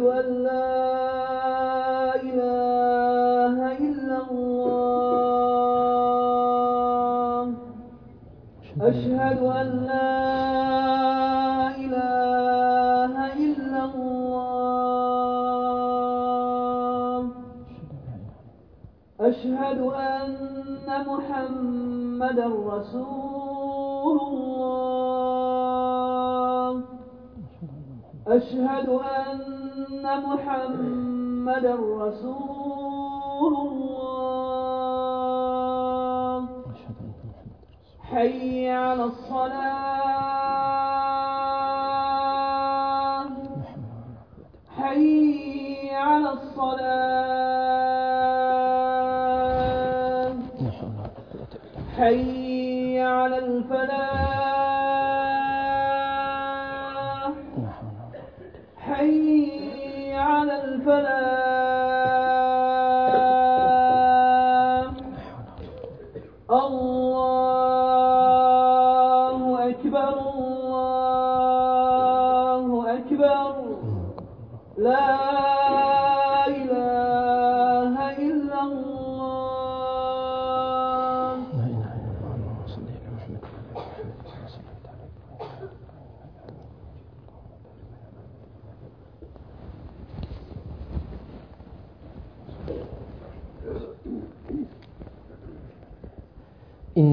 أشهد أن حي على الفلاح.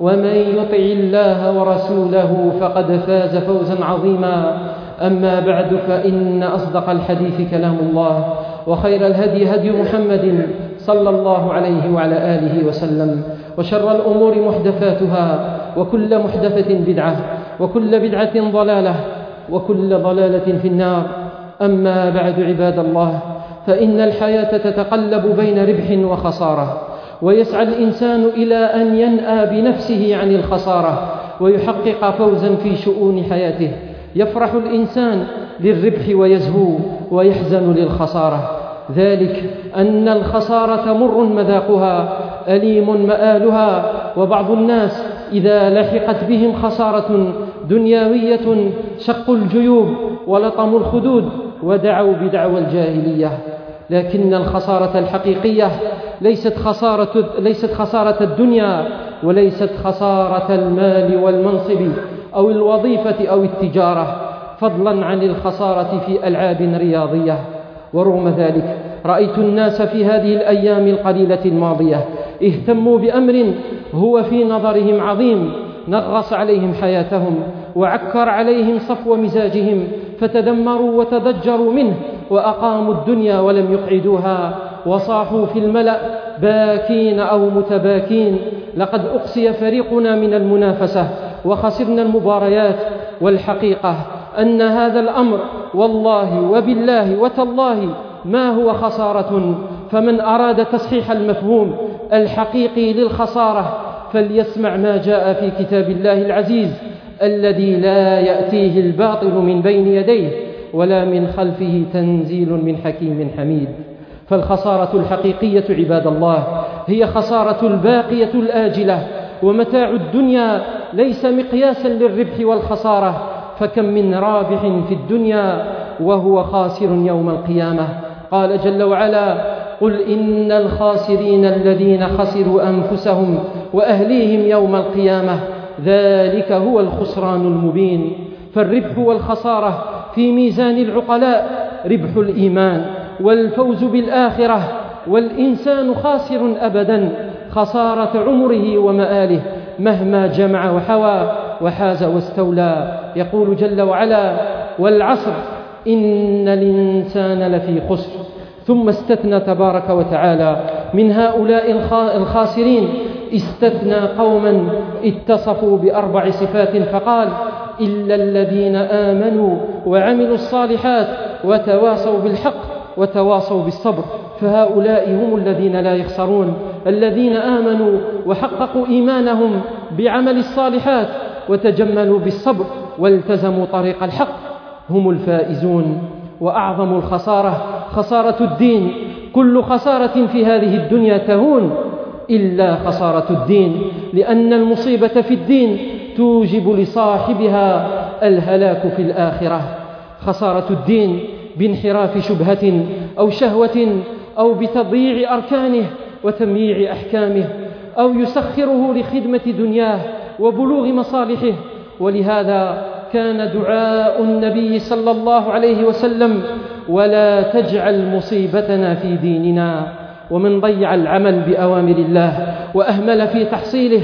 ومن يطع الله ورسوله فقد فاز فوزا عظيما. أما بعد فإن أصدق الحديث كلام الله وخير الهدي هدي محمد صلى الله عليه وعلى آله وسلم وشر الأمور محدثاتها وكل محدثة بدعة وكل بدعة ضلالة وكل ضلالة في النار. أما بعد عباد الله فإن الحياة تتقلب بين ربح وخسارة. ويسعى الإنسان إلى أن ينأى بنفسه عن الخسارة ويحقق فوزا في شؤون حياته. يفرح الإنسان للربح ويزهو ويحزن للخسارة. ذلك أن الخسارة مر مذاقها أليم مآلها وبعض الناس إذا لحقت بهم خسارة دنيوية شقوا الجيوب ولطموا الخدود ودعوا بدعوى الجاهلية. لكن الخسارة الحقيقية ليست خسارة, ليست خسارة الدنيا وليست خسارة المال والمنصب أو الوظيفة أو التجارة فضلا عن الخسارة في ألعاب رياضية. ورغم ذلك رأيت الناس في هذه الأيام القليلة الماضية اهتموا بأمر هو في نظرهم عظيم نغص عليهم حياتهم وعكر عليهم صفو مزاجهم فتدمروا وتضجروا منه وأقاموا الدنيا ولم يقعدوها وصاحوا في الملأ باكين أو متباكين. لقد أقصي فريقنا من المنافسة وخسرنا المباريات والحقيقة أن هذا الأمر والله وبالله وتالله ما هو خسارة. فمن أراد تصحيح المفهوم الحقيقي للخسارة فليسمع ما جاء في كتاب الله العزيز الذي لا يأتيه الباطل من بين يديه ولا من خلفه تنزيل من حكيم حميد. فالخسارة الحقيقية عباد الله هي خسارة الباقية الآجلة ومتاع الدنيا ليس مقياسا للربح والخسارة فكم من رابح في الدنيا وهو خاسر يوم القيامة. قال جل وعلا قل إن الخاسرين الذين خسروا أنفسهم وأهليهم يوم القيامة. ذلك هو الخسران المبين. فالربح والخسارة في ميزان العقلاء ربح الإيمان والفوز بالآخرة والإنسان خاسر أبدا خسارة عمره ومآله مهما جمع وحوى وحاز واستولى. يقول جل وعلا والعصر إن الإنسان لفي خسر. ثم استثنى تبارك وتعالى من هؤلاء الخاسرين استثنى قوما اتصفوا بأربع صفات فقال إلا الذين آمنوا وعملوا الصالحات وتواصوا بالحق وتواصوا بالصبر فهؤلاء هم الذين لا يخسرون. الذين آمنوا وحققوا إيمانهم بعمل الصالحات وتجملوا بالصبر والتزموا طريق الحق هم الفائزون. وأعظم الخسارة خسارة الدين كل خسارة في هذه الدنيا تهون. إلا خسارة الدين لأن المصيبة في الدين توجب لصاحبها الهلاك في الآخرة. خسارة الدين بانحراف شبهة أو شهوة أو بتضييع أركانه وتمييع أحكامه أو يسخره لخدمة دنياه وبلوغ مصالحه. ولهذا كان دعاء النبي صلى الله عليه وسلم ولا تجعل مصيبتنا في ديننا. ومن ضيع العمل بأوامر الله وأهمل في تحصيله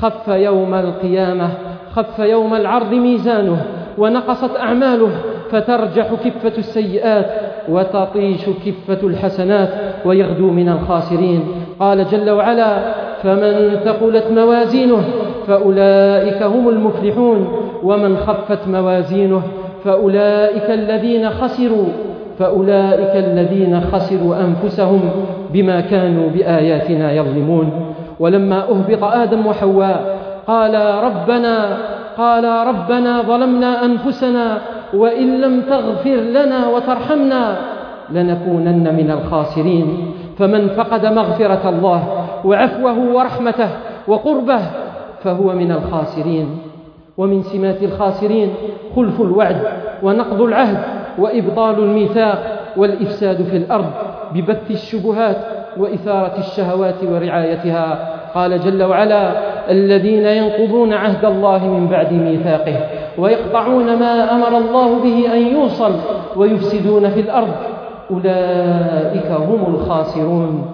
خف يوم القيامة خف يوم العرض ميزانه ونقصت أعماله فترجح كفة السيئات وتطيش كفة الحسنات ويغدو من الخاسرين. قال جل وعلا فمن ثقلت موازينه فأولئك هم المفلحون ومن خفت موازينه فأولئك الذين خسروا. فأولئك الذين خسروا أنفسهم بما كانوا بآياتنا يظلمون. ولما أهبط آدم وحواء قال ربنا قال ربنا ظلمنا أنفسنا وإن لم تغفر لنا وترحمنا لنكونن من الخاسرين. فمن فقد مغفرة الله وعفوه ورحمته وقربه فهو من الخاسرين. ومن سمات الخاسرين خلف الوعد ونقض العهد وإبطال الميثاق والإفساد في الأرض ببث الشبهات وإثارة الشهوات ورعايتها. قال جل وعلا الذين ينقضون عهد الله من بعد ميثاقه ويقطعون ما أمر الله به أن يوصل ويفسدون في الأرض أولئك هم الخاسرون.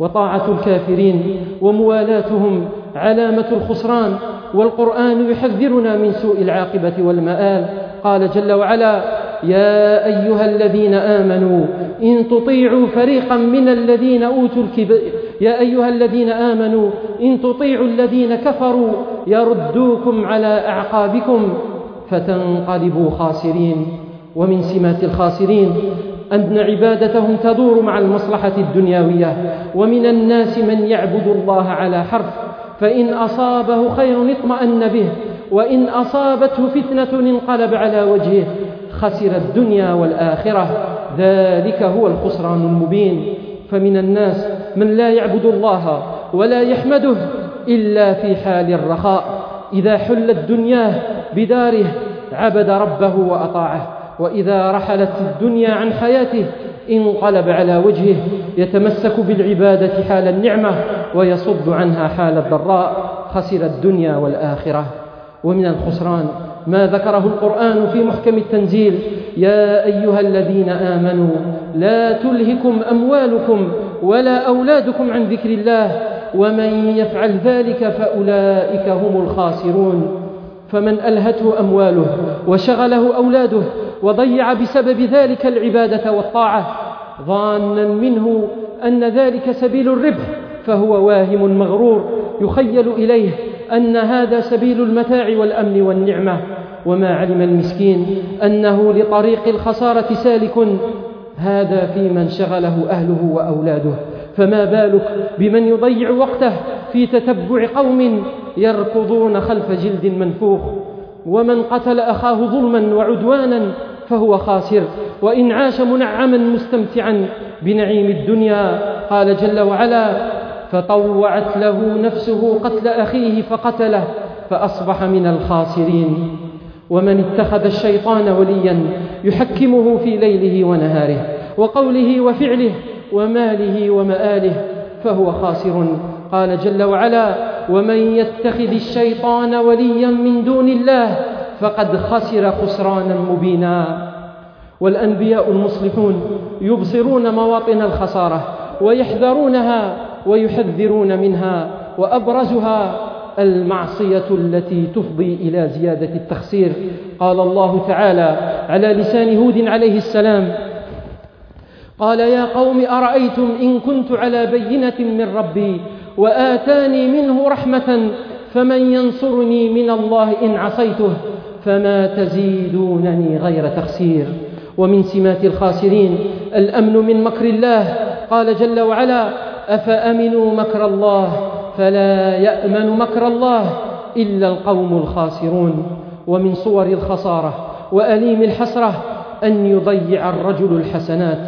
وطاعة الكافرين وموالاتهم علامة الخسران والقرآن يحذرنا من سوء العاقبة والمآل. قال جل وعلا يا أيها الذين آمنوا إن تطيعوا فريقا من الذين أوتوا الكبر يا أيها الذين آمنوا إن تطيعوا الذين كفروا يردوكم على أعقابكم فتنقلبوا خاسرين. ومن سمات الخاسرين أن عبادتهم تدور مع المصلحة الدنيوية. ومن الناس من يعبد الله على حرف فإن أصابه خير اطمأن به وإن أصابته فتنة انقلب على وجهه. خسر الدنيا والآخرة. ذلك هو الخسران المبين. فمن الناس من لا يعبد الله ولا يحمده إلا في حال الرخاء. إذا حلت دنياه بداره عبد ربه وأطاعه. وإذا رحلت الدنيا عن حياته انقلب على وجهه. يتمسك بالعبادة حال النعمة ويصد عنها حال الضراء. خسر الدنيا والآخرة. ومن الخسران ما ذكره القرآن في محكم التنزيل. يا أيها الذين آمنوا لا تلهكم أموالكم ولا أولادكم عن ذكر الله ومن يفعل ذلك فأولئك هم الخاسرون. فمن ألهته أمواله وشغله أولاده وضيع بسبب ذلك العبادة والطاعة ظانا منه أن ذلك سبيل الربح فهو واهم مغرور يخيل إليه أن هذا سبيل المتاع والأمن والنعمة وما علم المسكين أنه لطريق الخسارة سالك هذا في من شغله أهله وأولاده. فما بالك بمن يضيع وقته في تتبع قوم يركضون خلف جلد منفوخ ومن قتل أخاه ظلما وعدوانا فهو خاسر. وإن عاش منعما مستمتعا بنعيم الدنيا قال جل وعلا فطوعت له نفسه قتل أخيه فقتله فأصبح من الخاسرين. ومن اتخذ الشيطان وليا يحكمه في ليله ونهاره وقوله وفعله وماله ومآله فهو خاسر. قال جل وعلا ومن يتخذ الشيطان وليا من دون الله فقد خسر خسرانا مبينا. والأنبياء المصلحون يبصرون مواطن الخسارة ويحذرونها ويحذرون منها وأبرزها المعصية التي تفضي إلى زيادة التخسير. قال الله تعالى على لسان هود عليه السلام قال يا قوم أرأيتم إن كنت على بينة من ربي وآتاني منه رحمة فمن ينصرني من الله إن عصيته فما تزيدونني غير تخسير. ومن سمات الخاسرين الأمن من مكر الله. قال جل وعلا أفأمنوا مكر الله فلا يأمن مكر الله إلا القوم الخاسرون ومن صور الخسارة وأليم الحسرة أن يضيع الرجل الحسنات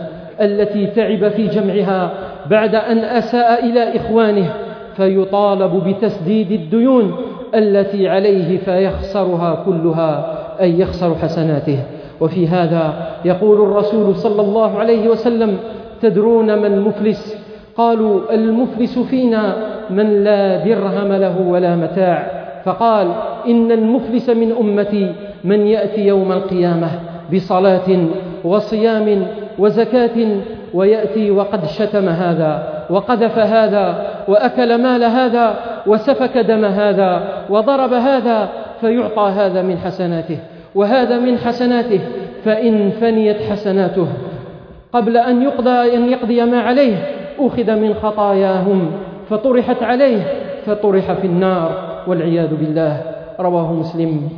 التي تعب في جمعها بعد أن أساء إلى إخوانه فيطالب بتسديد الديون التي عليه فيخسرها كلها أي يخسر حسناته وفي هذا يقول الرسول صلى الله عليه وسلم تدرون من مفلس قالوا المفلس فينا من لا درهم له ولا متاع. فقال إن المفلس من أمتي من يأتي يوم القيامة بصلاة وصيام وزكاة ويأتي وقد شتم هذا وقذف هذا وأكل مال هذا وسفك دم هذا وضرب هذا فيعطى هذا من حسناته وهذا من حسناته فإن فنيت حسناته قبل أن يقضى أن يقضي ما عليه أخذ من خطاياهم فطرحت عليه فطرح في النار والعياذ بالله. رواه مسلم.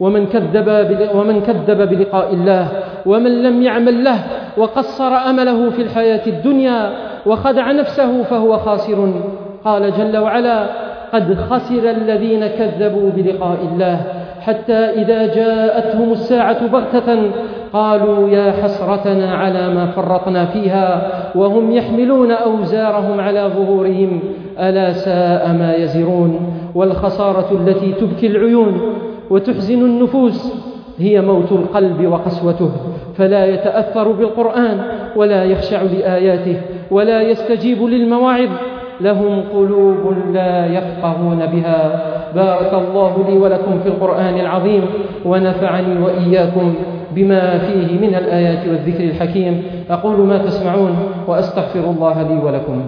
ومن كذب ومن كذب بلقاء الله ومن لم يعمل له وقصر أمله في الحياة الدنيا وخدع نفسه فهو خاسر. قال جل وعلا قد خسر الذين كذبوا بلقاء الله. حتى إذا جاءتهم الساعة بغتة قالوا يا حسرتنا على ما فرطنا فيها وهم يحملون أوزارهم على ظهورهم. ألا ساء ما يزرون؟ والخسارة التي تبكي العيون وتحزن النفوس هي موت القلب وقسوته. فلا يتأثر بالقرآن ولا يخشع لآياته ولا يستجيب للمواعظ. لهم قلوب لا يفقهون بها. بارك الله لي ولكم في القرآن العظيم ونفعني وإياكم بما فيه من الآيات والذكر الحكيم. أقول ما تسمعون وأستغفر الله لي ولكم.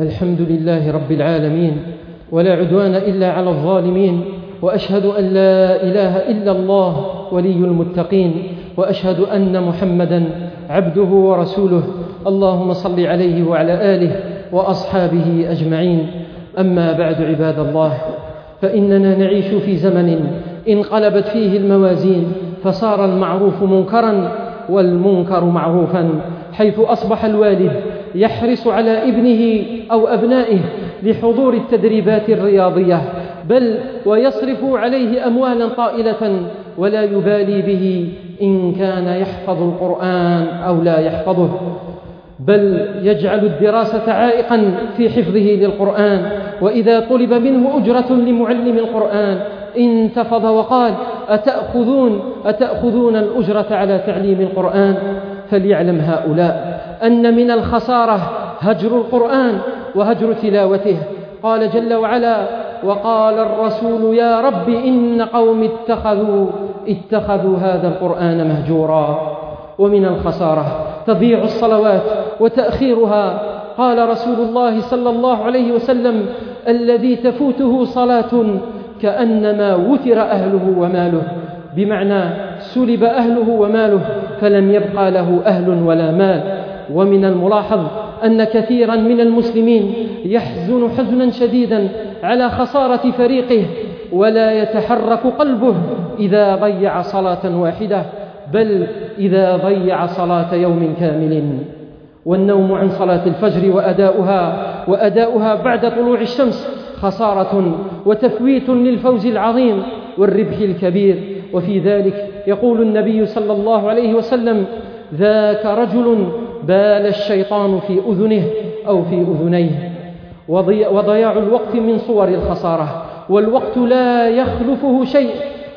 الحمد لله رب العالمين ولا عدوان إلا على الظالمين وأشهد أن لا إله إلا الله ولي المتقين وأشهد أن محمدا عبده ورسوله. اللهم صل عليه وعلى آله وأصحابه أجمعين. أما بعد عباد الله فإننا نعيش في زمن انقلبت فيه الموازين فصار المعروف منكرا والمنكر معروفا حيث أصبح الوالد يحرص على ابنه أو أبنائه لحضور التدريبات الرياضية بل ويصرف عليه أموالا طائلة ولا يبالي به إن كان يحفظ القرآن أو لا يحفظه بل يجعل الدراسة عائقا في حفظه للقرآن. وإذا طلب منه أجرة لمعلم القرآن انتفض وقال أتأخذون, أتأخذون الأجرة على تعليم القرآن؟ فليعلم هؤلاء أن من الخسارة هجر القرآن وهجر تلاوته. قال جل وعلا وقال الرسول يا رب إن قوم اتخذوا اتخذوا هذا القرآن مهجورا. ومن الخسارة تضيع الصلوات وتأخيرها. قال رسول الله صلى الله عليه وسلم الذي تفوته صلاة كأنما وتر أهله وماله. بمعنى سلب أهله وماله فلم يبقى له أهل ولا مال. ومن الملاحظ أن كثيرا من المسلمين يحزن حزنا شديدا على خسارة فريقه ولا يتحرك قلبه إذا ضيع صلاة واحدة بل إذا ضيع صلاة يوم كامل. والنوم عن صلاة الفجر وأداؤها وأداؤها بعد طلوع الشمس خسارة وتفويت للفوز العظيم والربح الكبير. وفي ذلك يقول النبي صلى الله عليه وسلم ذاك رجل بال الشيطان في أذنه أو في أذنيه. وضياع الوقت من صور الخسارة. والوقت لا يخلفه شيء.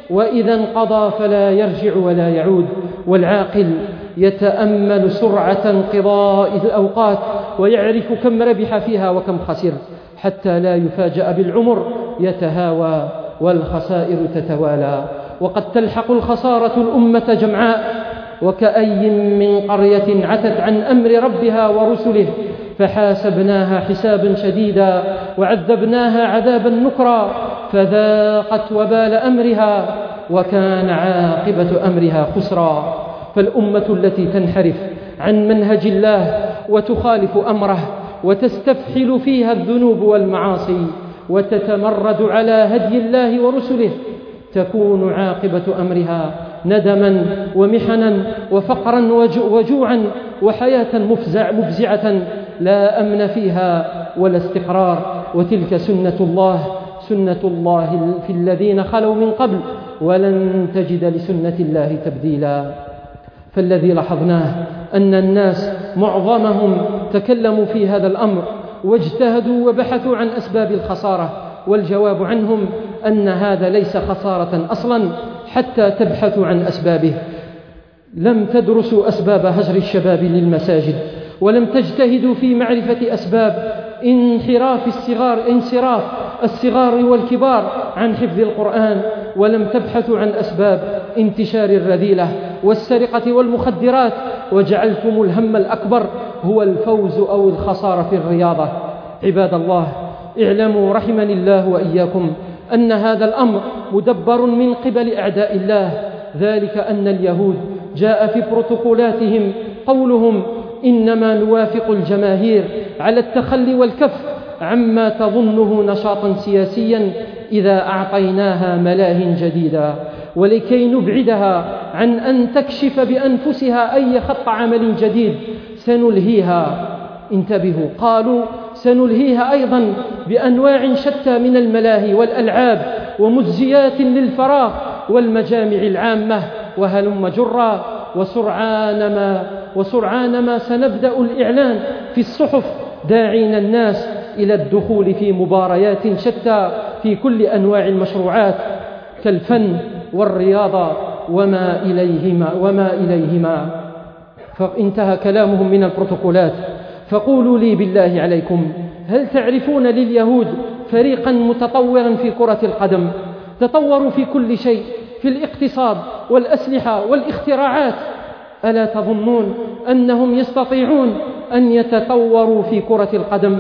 وإذا انقضى فلا يرجع ولا يعود. والعاقل يتأمل سرعة انقضاء الأوقات. ويعرف كم ربح فيها وكم خسر. حتى لا يفاجأ بالعمر يتهاوى والخسائر تتوالى. وقد تلحق الخسارة الأمة جمعاء. وكأي من قرية عتت عن أمر ربها ورسله فحاسبناها حسابا شديدا وعذبناها عذابا نكرا فذاقت وبال أمرها وكان عاقبة أمرها خسرا. فالأمة التي تنحرف عن منهج الله وتخالف أمره وتستفحل فيها الذنوب والمعاصي وتتمرد على هدي الله ورسله تكون عاقبة أمرها ندما ومحنا وفقرا وجوعا وحياة مفزع مفزعة لا أمن فيها ولا استقرار. وتلك سنة الله سنة الله في الذين خلوا من قبل ولن تجد لسنة الله تبديلا. فالذي لاحظناه أن الناس معظمهم تكلموا في هذا الأمر واجتهدوا وبحثوا عن أسباب الخسارة والجواب عنهم أن هذا ليس خسارة أصلا حتى تبحثوا عن أسبابه. لم تدرسوا أسباب هجر الشباب للمساجد ولم تجتهدوا في معرفة أسباب انحراف الصغار انصراف الصغار والكبار عن حفظ القرآن ولم تبحثوا عن أسباب انتشار الرذيلة والسرقة والمخدرات. وجعلتم الهم الأكبر هو الفوز أو الخسارة في الرياضة. عباد الله اعلموا رحمني الله وإياكم أن هذا الأمر مدبر من قبل أعداء الله. ذلك أن اليهود جاء في بروتوكولاتهم قولهم إنما نوافق الجماهير على التخلي والكف عما تظنه نشاطا سياسيا إذا أعطيناها ملاه جديدة. ولكي نبعدها عن أن تكشف بأنفسها أي خط عمل جديد سنلهيها. انتبهوا. قالوا سنلهيها أيضا بأنواع شتى من الملاهي والألعاب ومجزيات للفراغ والمجامع العامة وهلم جرا وسرعان ما وسرعان ما سنبدأ الإعلان في الصحف داعين الناس إلى الدخول في مباريات شتى في كل أنواع المشروعات كالفن والرياضة وما إليهما وما إليهما. فانتهى كلامهم من البروتوكولات. فقولوا لي بالله عليكم هل تعرفون لليهود فريقا متطورا في كرة القدم تطوروا في كل شيء في الاقتصاد والأسلحة والاختراعات؟ ألا تظنون أنهم يستطيعون أن يتطوروا في كرة القدم؟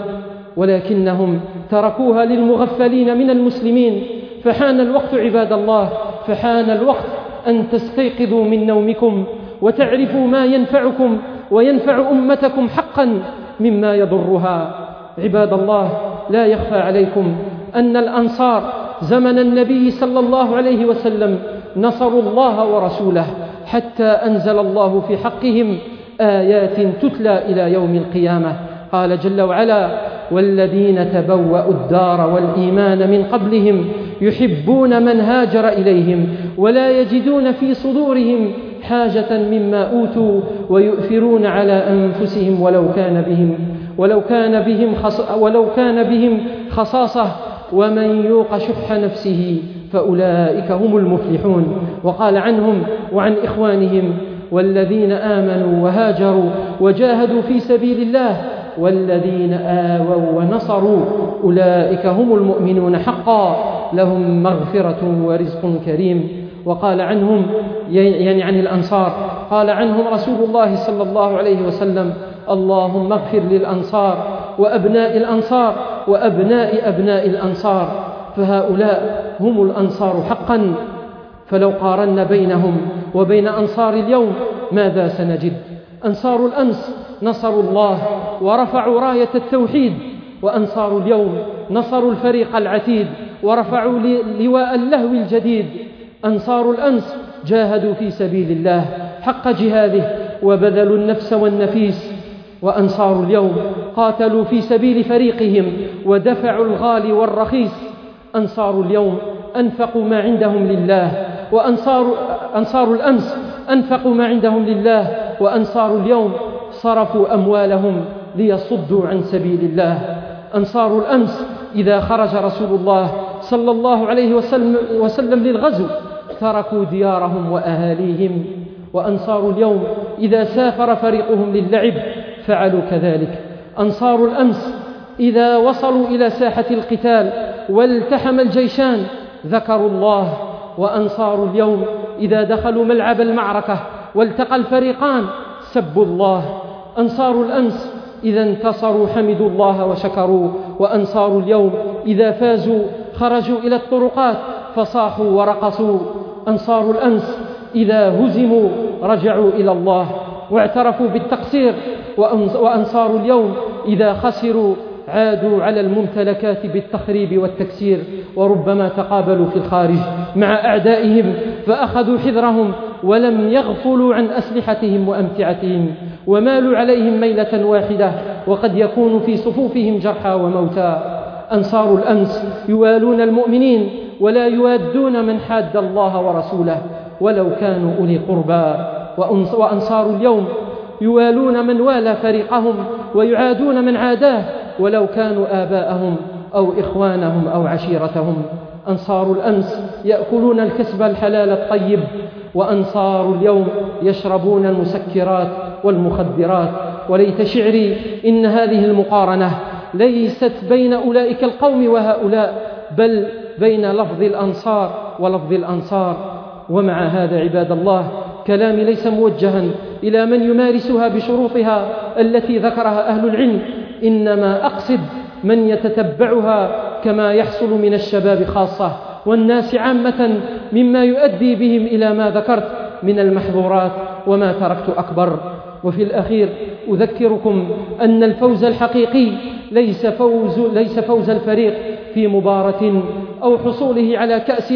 ولكنهم تركوها للمغفلين من المسلمين فحان الوقت عباد الله فحان الوقت أن تستيقظوا من نومكم وتعرفوا ما ينفعكم وينفع أمتكم حقا مما يضرها. عباد الله لا يخفى عليكم أن الأنصار زمن النبي صلى الله عليه وسلم نصروا الله ورسوله حتى أنزل الله في حقهم آيات تتلى إلى يوم القيامة. قال جل وعلا والذين تبوأوا الدار والإيمان من قبلهم يحبون من هاجر إليهم ولا يجدون في صدورهم حاجة مما أوتوا ويؤثرون على أنفسهم ولو كان بهم ولو كان بهم خص ولو كان بهم خصاصة ومن يوق شح نفسه فأولئك هم المفلحون. وقال عنهم وعن إخوانهم والذين آمنوا وهاجروا وجاهدوا في سبيل الله والذين آووا ونصروا أولئك هم المؤمنون حقا لهم مغفرة ورزق كريم. وقال عنهم يعني عن الأنصار قال عنهم رسول الله صلى الله عليه وسلم اللهم اغفر للأنصار وأبناء الأنصار وأبناء أبناء الأنصار فهؤلاء هم الأنصار حقا فلو قارنا بينهم وبين أنصار اليوم ماذا سنجد؟ أنصار الأمس نصروا الله ورفعوا راية التوحيد وأنصار اليوم نصروا الفريق العتيد ورفعوا لواء اللهو الجديد أنصار الأمس جاهدوا في سبيل الله حق جهاده وبذلوا النفس والنفيس وأنصار اليوم قاتلوا في سبيل فريقهم ودفعوا الغالي والرخيص. أنصار اليوم أنفقوا ما عندهم لله وأنصار أنصار الأمس أنفقوا ما عندهم لله وأنصار اليوم صرفوا أموالهم ليصدوا عن سبيل الله. أنصار الأمس إذا خرج رسول الله صلى الله عليه وسلم, وسلم للغزو تركوا ديارهم وأهاليهم وأنصار اليوم إذا سافر فريقهم للعب فعلوا كذلك. أنصار الأمس إذا وصلوا إلى ساحة القتال والتحم الجيشان ذكروا الله وأنصار اليوم إذا دخلوا ملعب المعركة والتقى الفريقان سبوا الله. أنصار الأمس إذا انتصروا حمدوا الله وشكروا وأنصار اليوم إذا فازوا خرجوا إلى الطرقات فصاحوا ورقصوا أنصار الأمس إذا هزموا رجعوا إلى الله واعترفوا بالتقصير. وأنصار اليوم إذا خسروا عادوا على الممتلكات بالتخريب والتكسير. وربما تقابلوا في الخارج مع أعدائهم فأخذوا حذرهم ولم يغفلوا عن أسلحتهم وأمتعتهم. ومالوا عليهم ميلة واحدة وقد يكون في صفوفهم جرحى وموتى. أنصار الأمس يوالون المؤمنين ولا يوادون من حاد الله ورسوله ولو كانوا أولي قربى. وأنصار اليوم يوالون من والى فريقهم ويعادون من عاداه ولو كانوا آباءهم أو إخوانهم أو عشيرتهم. أنصار الأمس يأكلون الكسب الحلال الطيب وأنصار اليوم يشربون المسكرات والمخدرات. وليت شعري إن هذه المقارنة ليست بين أولئك القوم وهؤلاء بل بين لفظ الأنصار ولفظ الأنصار. ومع هذا عباد الله كلامي ليس موجها إلى من يمارسها بشروطها التي ذكرها أهل العلم. إنما أقصد من يتتبعها كما يحصل من الشباب خاصة والناس عامة مما يؤدي بهم إلى ما ذكرت من المحظورات وما تركت أكبر. وفي الأخير أذكركم أن الفوز الحقيقي ليس فوز, ليس فوز الفريق في مباراة أو حصوله على كأس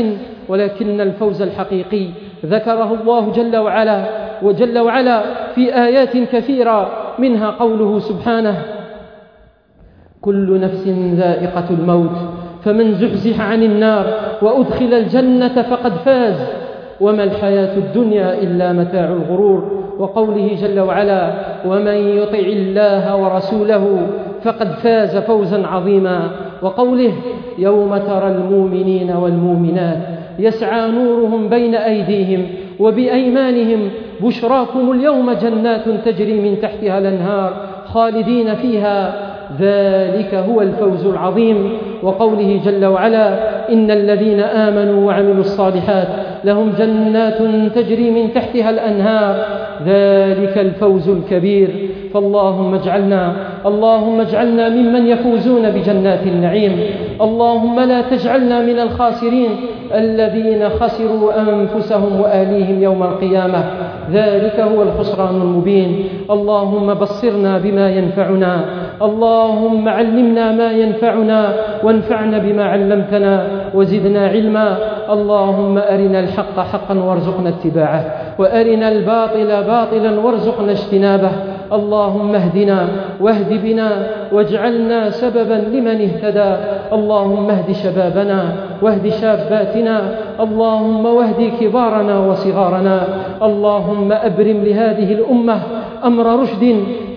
ولكن الفوز الحقيقي ذكره الله جل وعلا وجل وعلا في آيات كثيرة منها قوله سبحانه كل نفس ذائقة الموت فمن زحزح عن النار وأدخل الجنة فقد فاز وما الحياة الدنيا إلا متاع الغرور وقوله جل وعلا ومن يطع الله ورسوله فقد فاز فوزا عظيما وقوله يوم ترى المؤمنين والمؤمنات يسعى نورهم بين أيديهم وبأيمانهم بشراكم اليوم جنات تجري من تحتها الأنهار خالدين فيها ذلك هو الفوز العظيم وقوله جل وعلا إن الذين آمنوا وعملوا الصالحات لهم جنات تجري من تحتها الأنهار ذلك الفوز الكبير فاللهم اجعلنا اللهم اجعلنا ممن يفوزون بجنات النعيم. اللهم لا تجعلنا من الخاسرين الذين خسروا أنفسهم وآليهم يوم القيامة. ذلك هو الخسران المبين. اللهم بصرنا بما ينفعنا. اللهم علمنا ما ينفعنا. وانفعنا بما علمتنا. وزدنا علما. اللهم أرنا الحق حقا وارزقنا اتباعه. وأرنا الباطل باطلا وارزقنا اجتنابه. اللهم اهدنا واهد بنا واجعلنا سببا لمن اهتدى. اللهم اهد شبابنا واهد شاباتنا. اللهم واهد كبارنا وصغارنا. اللهم أبرم لهذه الأمة أمر رشد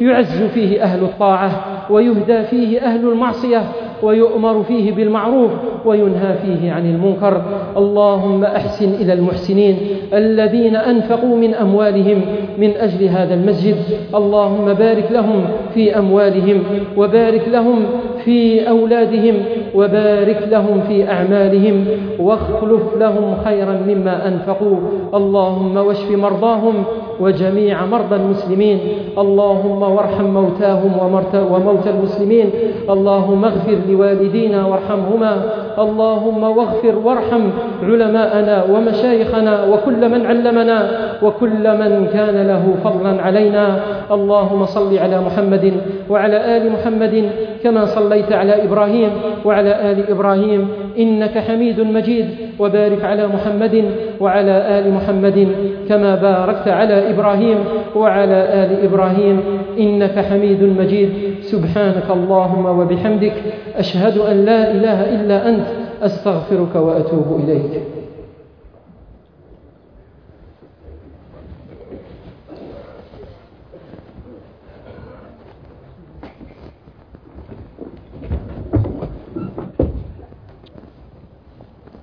يعز فيه أهل الطاعة ويهدى فيه أهل المعصية ويؤمر فيه بالمعروف وينهى فيه عن المنكر. اللهم أحسن إلى المحسنين الذين أنفقوا من أموالهم من أجل هذا المسجد. اللهم بارك لهم في أموالهم وبارك لهم في أولادهم وبارك لهم في أعمالهم واخلف لهم خيرا مما أنفقوا. اللهم واشف مرضاهم وجميع مرضى المسلمين. اللهم وارحم موتاهم وموتى المسلمين. اللهم اغفر لوالدينا وارحمهما. اللهم واغفر وارحم علماءنا ومشايخنا وكل من علمنا وكل من كان له فضلا علينا. اللهم صل على محمد وعلى آل محمد كما صليت على إبراهيم وعلى آل إبراهيم إنك حميد مجيد وبارك على محمد وعلى آل محمد كما باركت على إبراهيم وعلى آل إبراهيم إنك حميد مجيد. سبحانك اللهم وبحمدك أشهد أن لا إله إلا أنت أستغفرك وأتوب إليك.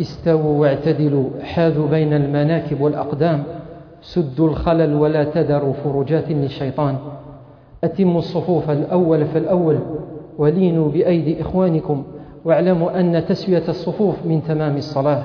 استووا واعتدلوا حاذوا بين المناكب والأقدام سدوا الخلل ولا تذروا فرجات للشيطان. أتموا الصفوف الأول فالأول ولينوا بأيدي إخوانكم واعلموا أن تسوية الصفوف من تمام الصلاة.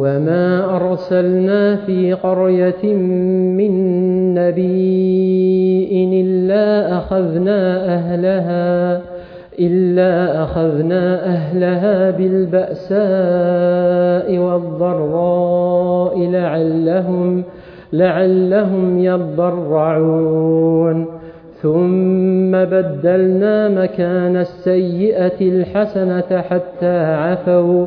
وما أرسلنا في قرية من نبي إلا أخذنا أهلها إلا أخذنا أهلها بالبأساء والضراء لعلهم لعلهم يضرعون ثم بدلنا مكان السيئة الحسنة حتى عفوا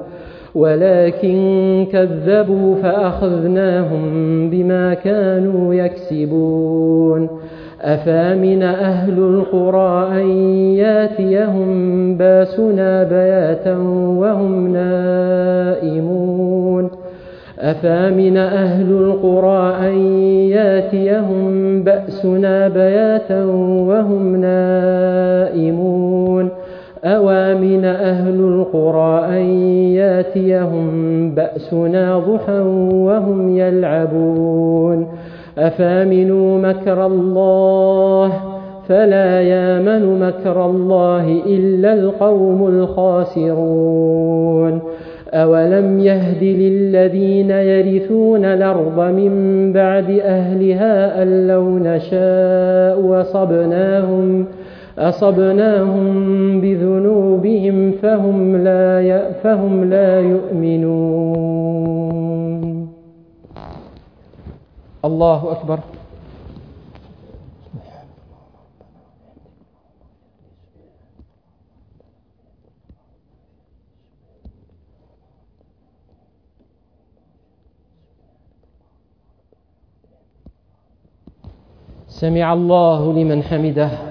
ولكن كذبوا فأخذناهم بما كانوا يكسبون. أفامن أهل القرى أن ياتيهم باسنا بياتا وهم نائمون. أفامن أهل القرى أن ياتيهم بأسنا بياتا وهم نائمون. أوامن أهل القرى أن ياتيهم بأسنا ضحى وهم يلعبون أفامنوا مكر الله فلا يامن مكر الله إلا القوم الخاسرون أولم يهد للذين يرثون الأرض من بعد أهلها أن لو نشاء وصبناهم أصبناهم بذنوبهم فهم لا فهم لا يؤمنون. الله أكبر. سمع الله لمن حمده.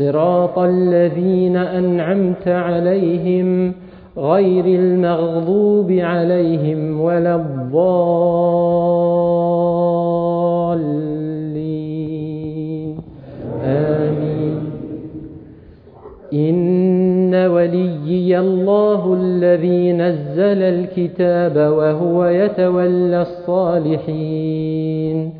صراط الذين أنعمت عليهم غير المغضوب عليهم ولا الضالين. آمين. إن وليي الله الذي نزل الكتاب وهو يتولى الصالحين.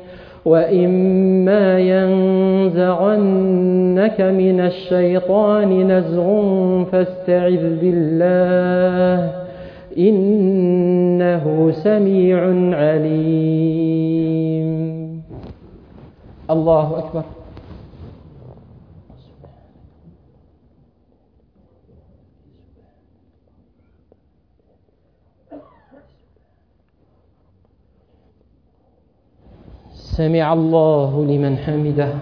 وإما ينزغنك من الشيطان نزغ فاستعذ بالله إنه سميع عليم. الله أكبر. سمع الله لمن حمده.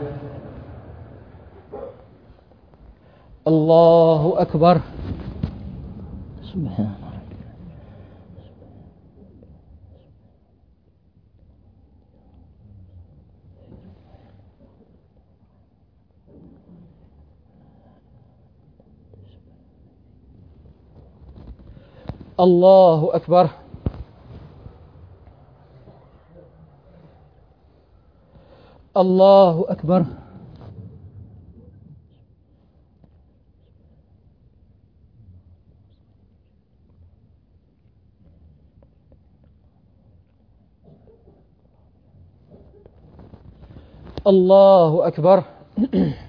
الله أكبر. سبحان الله. أكبر. الله أكبر. الله أكبر.